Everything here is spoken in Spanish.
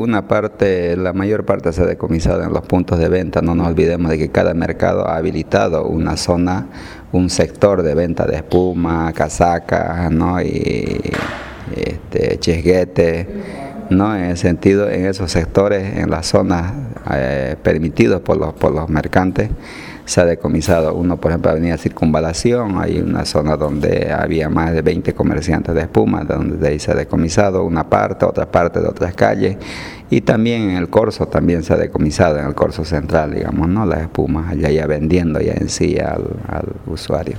una parte, la mayor parte se ha decomisado en los puntos de venta. No nos olvidemos de que cada mercado ha habilitado una zona, un sector de venta de espuma, casacas, ¿no? y este, ¿no? En el sentido, en esos sectores, en las zonas eh, permitidos por los, por los mercantes, se ha decomisado. Uno, por ejemplo, Avenida Circunvalación, hay una zona donde había más de 20 comerciantes de espuma, donde de ahí se ha decomisado una parte, otra parte de otras calles, y también en el Corso también se ha decomisado, en el Corso Central, digamos, ¿no? Las espumas, allá ya vendiendo ya en sí al, al usuario.